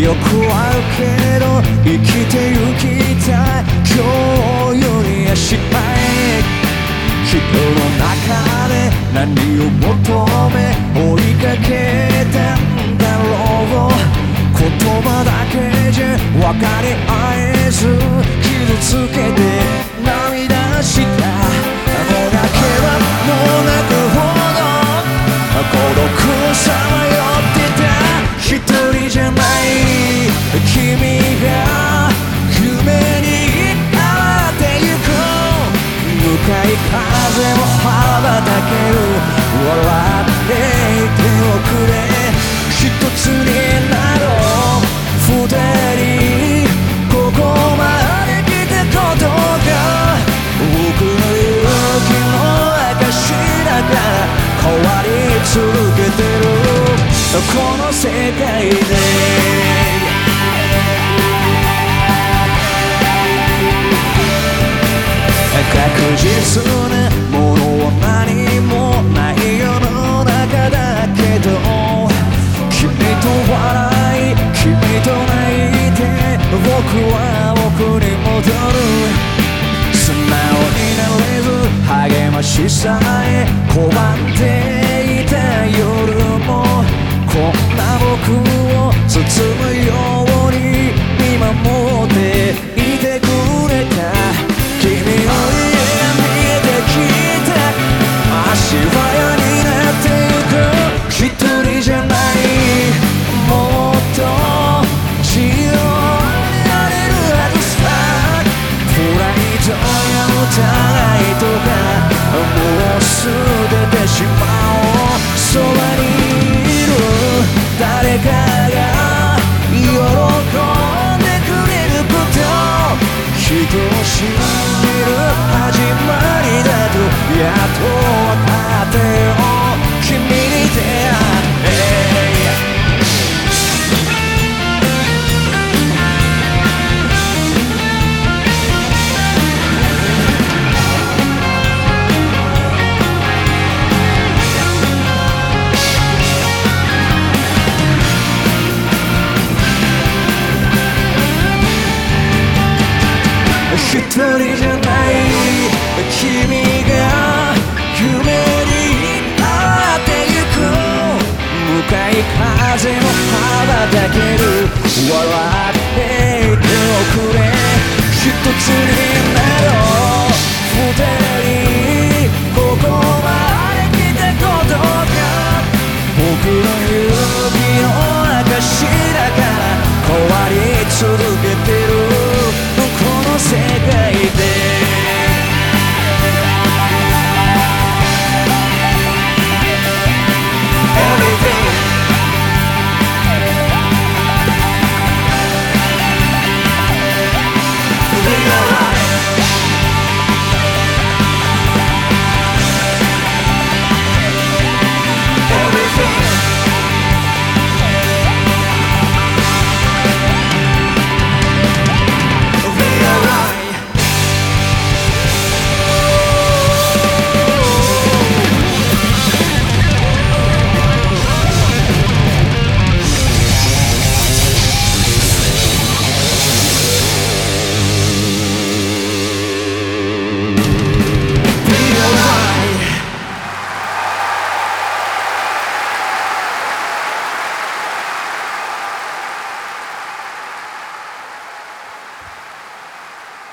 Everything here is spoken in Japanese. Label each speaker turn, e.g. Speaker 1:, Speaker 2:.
Speaker 1: よくあるけど生きてゆきたい。今日より明日へ人の中で何を求め追いかけたんだろう。言葉だけじゃ分かり合えず傷つけて続けてるこの世界で確実なは僕に戻る素直になれず励ましさえ拒んでいた夜もこんな僕を包むよを信じる始まりだとやっとじゃない君が夢になってゆく。向かい風も羽ばたける。笑っていておくれ。一つになろう。二人ここまで来たことが僕の指の証だから変わり続け